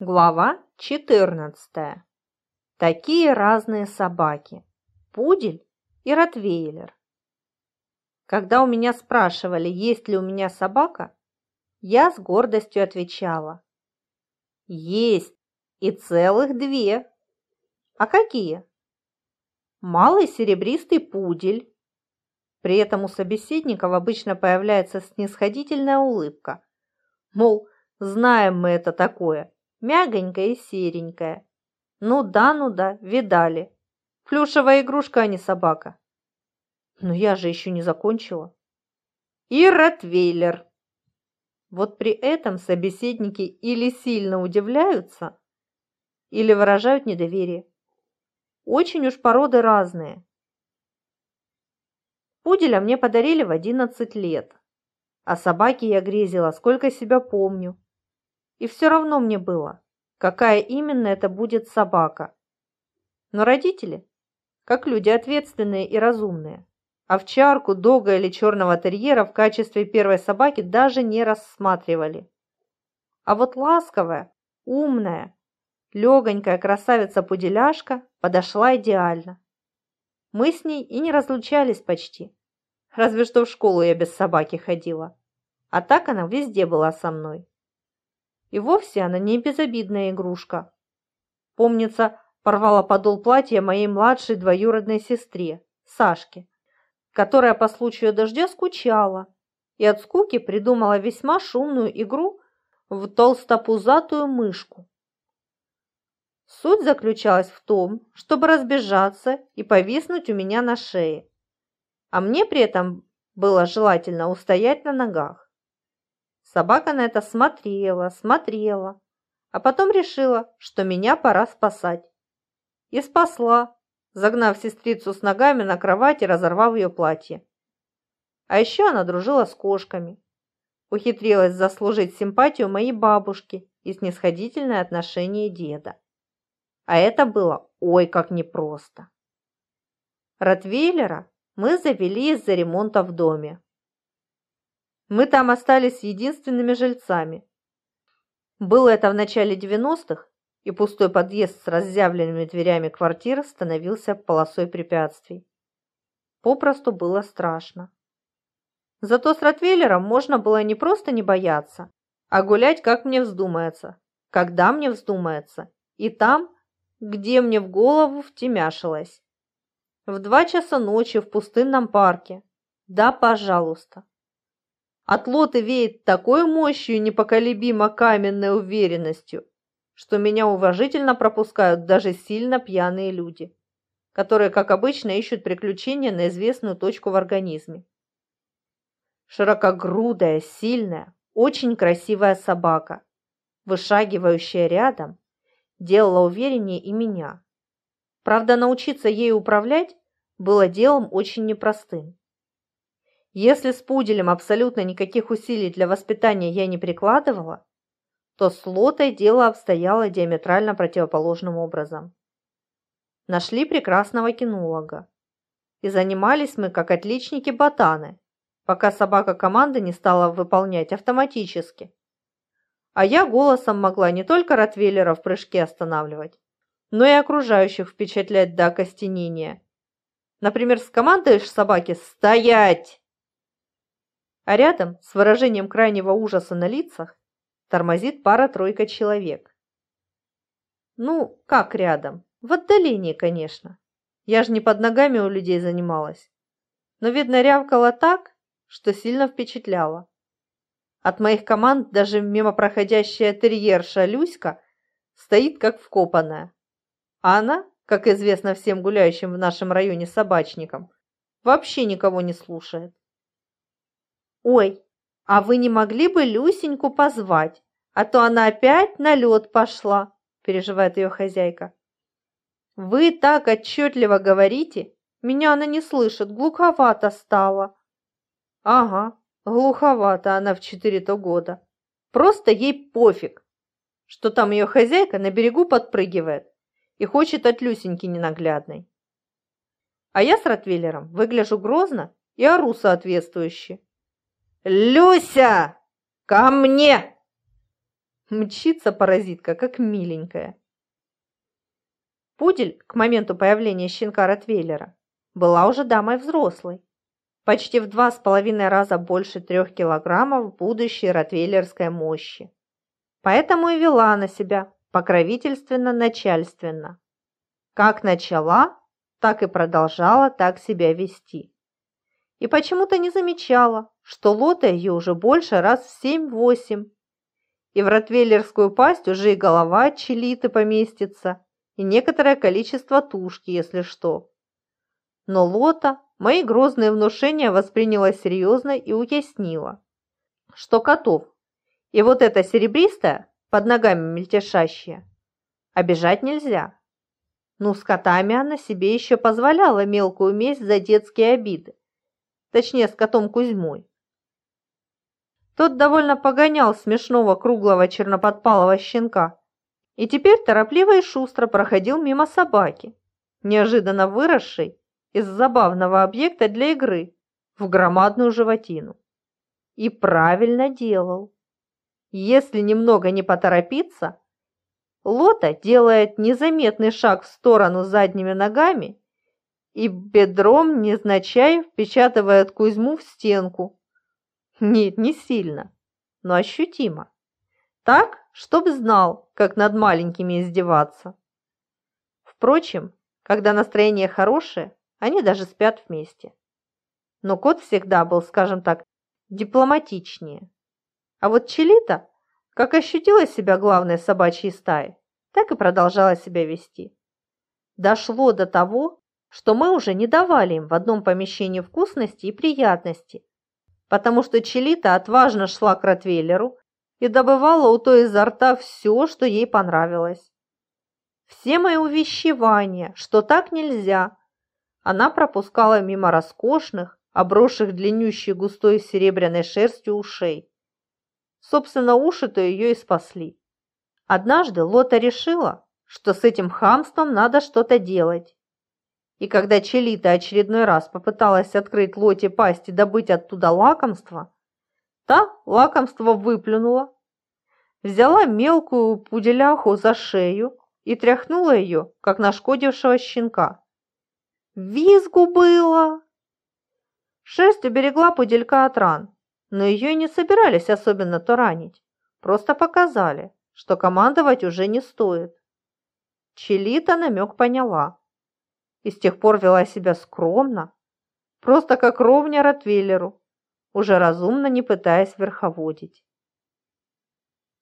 Глава 14. Такие разные собаки. Пудель и ротвейлер. Когда у меня спрашивали, есть ли у меня собака, я с гордостью отвечала. Есть, и целых две. А какие? Малый серебристый пудель. При этом у собеседников обычно появляется снисходительная улыбка. Мол, знаем мы это такое – мягонькая и серенькая. Ну да, ну да, видали. Плюшевая игрушка, а не собака. Но я же еще не закончила. И Ротвейлер. Вот при этом собеседники или сильно удивляются, или выражают недоверие. Очень уж породы разные. Пуделя мне подарили в 11 лет. А собаки я грезила, сколько себя помню. И все равно мне было, какая именно это будет собака. Но родители, как люди ответственные и разумные, овчарку, дога или черного терьера в качестве первой собаки даже не рассматривали. А вот ласковая, умная, легонькая красавица-пуделяшка подошла идеально. Мы с ней и не разлучались почти. Разве что в школу я без собаки ходила. А так она везде была со мной. И вовсе она не безобидная игрушка. Помнится, порвала подол платья моей младшей двоюродной сестре, Сашке, которая по случаю дождя скучала и от скуки придумала весьма шумную игру в толстопузатую мышку. Суть заключалась в том, чтобы разбежаться и повиснуть у меня на шее, а мне при этом было желательно устоять на ногах. Собака на это смотрела, смотрела, а потом решила, что меня пора спасать. И спасла, загнав сестрицу с ногами на кровать и разорвав ее платье. А еще она дружила с кошками. Ухитрилась заслужить симпатию моей бабушки и снисходительное отношение деда. А это было ой как непросто. Ротвейлера мы завели из-за ремонта в доме. Мы там остались единственными жильцами. Было это в начале 90-х, и пустой подъезд с разъявленными дверями квартир становился полосой препятствий. Попросту было страшно. Зато с Ротвейлером можно было не просто не бояться, а гулять, как мне вздумается, когда мне вздумается, и там, где мне в голову втемяшилось. В два часа ночи в пустынном парке. Да, пожалуйста. От лоты веет такой мощью и непоколебимо каменной уверенностью, что меня уважительно пропускают даже сильно пьяные люди, которые, как обычно, ищут приключения на известную точку в организме. Широкогрудая, сильная, очень красивая собака, вышагивающая рядом, делала увереннее и меня. Правда, научиться ей управлять было делом очень непростым. Если с пуделем абсолютно никаких усилий для воспитания я не прикладывала, то с Лотой дело обстояло диаметрально противоположным образом. Нашли прекрасного кинолога. И занимались мы как отличники-ботаны, пока собака команды не стала выполнять автоматически. А я голосом могла не только ротвейлера в прыжке останавливать, но и окружающих впечатлять до окостенения. Например, скомандуешь собаке «Стоять!» А рядом, с выражением крайнего ужаса на лицах, тормозит пара-тройка человек. Ну, как рядом? В отдалении, конечно. Я же не под ногами у людей занималась. Но, видно, рявкала так, что сильно впечатляла. От моих команд даже мимо проходящая терьерша Люська стоит как вкопанная. А она, как известно всем гуляющим в нашем районе собачникам, вообще никого не слушает. «Ой, а вы не могли бы Люсеньку позвать, а то она опять на лед пошла», – переживает ее хозяйка. «Вы так отчетливо говорите, меня она не слышит, глуховато стало». «Ага, глуховато она в четыре-то года. Просто ей пофиг, что там ее хозяйка на берегу подпрыгивает и хочет от Люсеньки ненаглядной. А я с Ротвейлером выгляжу грозно и ору соответствующе. «Люся! Ко мне!» Мчится паразитка, как миленькая. Пудель к моменту появления щенка Ротвейлера была уже дамой взрослой, почти в два с половиной раза больше трех килограммов будущей ротвейлерской мощи. Поэтому и вела она себя покровительственно-начальственно. Как начала, так и продолжала так себя вести. И почему-то не замечала, что лота ее уже больше раз в семь-восемь. И в ротвейлерскую пасть уже и голова челиты поместится, и некоторое количество тушки, если что. Но Лота мои грозные внушения восприняла серьезно и уяснила, что котов и вот это серебристое, под ногами мельтешащее, обижать нельзя. Ну, с котами она себе еще позволяла мелкую месть за детские обиды, точнее, с котом Кузьмой. Тот довольно погонял смешного круглого черноподпалого щенка и теперь торопливо и шустро проходил мимо собаки, неожиданно выросшей из забавного объекта для игры в громадную животину. И правильно делал. Если немного не поторопиться, Лота делает незаметный шаг в сторону задними ногами и бедром незначай впечатывает Кузьму в стенку. Нет, не сильно, но ощутимо. Так, чтоб знал, как над маленькими издеваться. Впрочем, когда настроение хорошее, они даже спят вместе. Но кот всегда был, скажем так, дипломатичнее. А вот Челита, как ощутила себя главной собачьей стаи, так и продолжала себя вести. Дошло до того, что мы уже не давали им в одном помещении вкусности и приятности, потому что Челита отважно шла к Ротвейлеру и добывала у той изо рта все, что ей понравилось. Все мои увещевания, что так нельзя, она пропускала мимо роскошных, обросших длиннющей густой серебряной шерстью ушей. Собственно, уши-то ее и спасли. Однажды Лота решила, что с этим хамством надо что-то делать. И когда Челита очередной раз попыталась открыть Лоте пасть и добыть оттуда лакомство, та лакомство выплюнула, взяла мелкую пуделяху за шею и тряхнула ее, как нашкодившего щенка. Визгу было! Шерсть уберегла пуделька от ран, но ее не собирались особенно таранить, просто показали, что командовать уже не стоит. Челита намек поняла и с тех пор вела себя скромно, просто как ровня Ротвейлеру, уже разумно не пытаясь верховодить.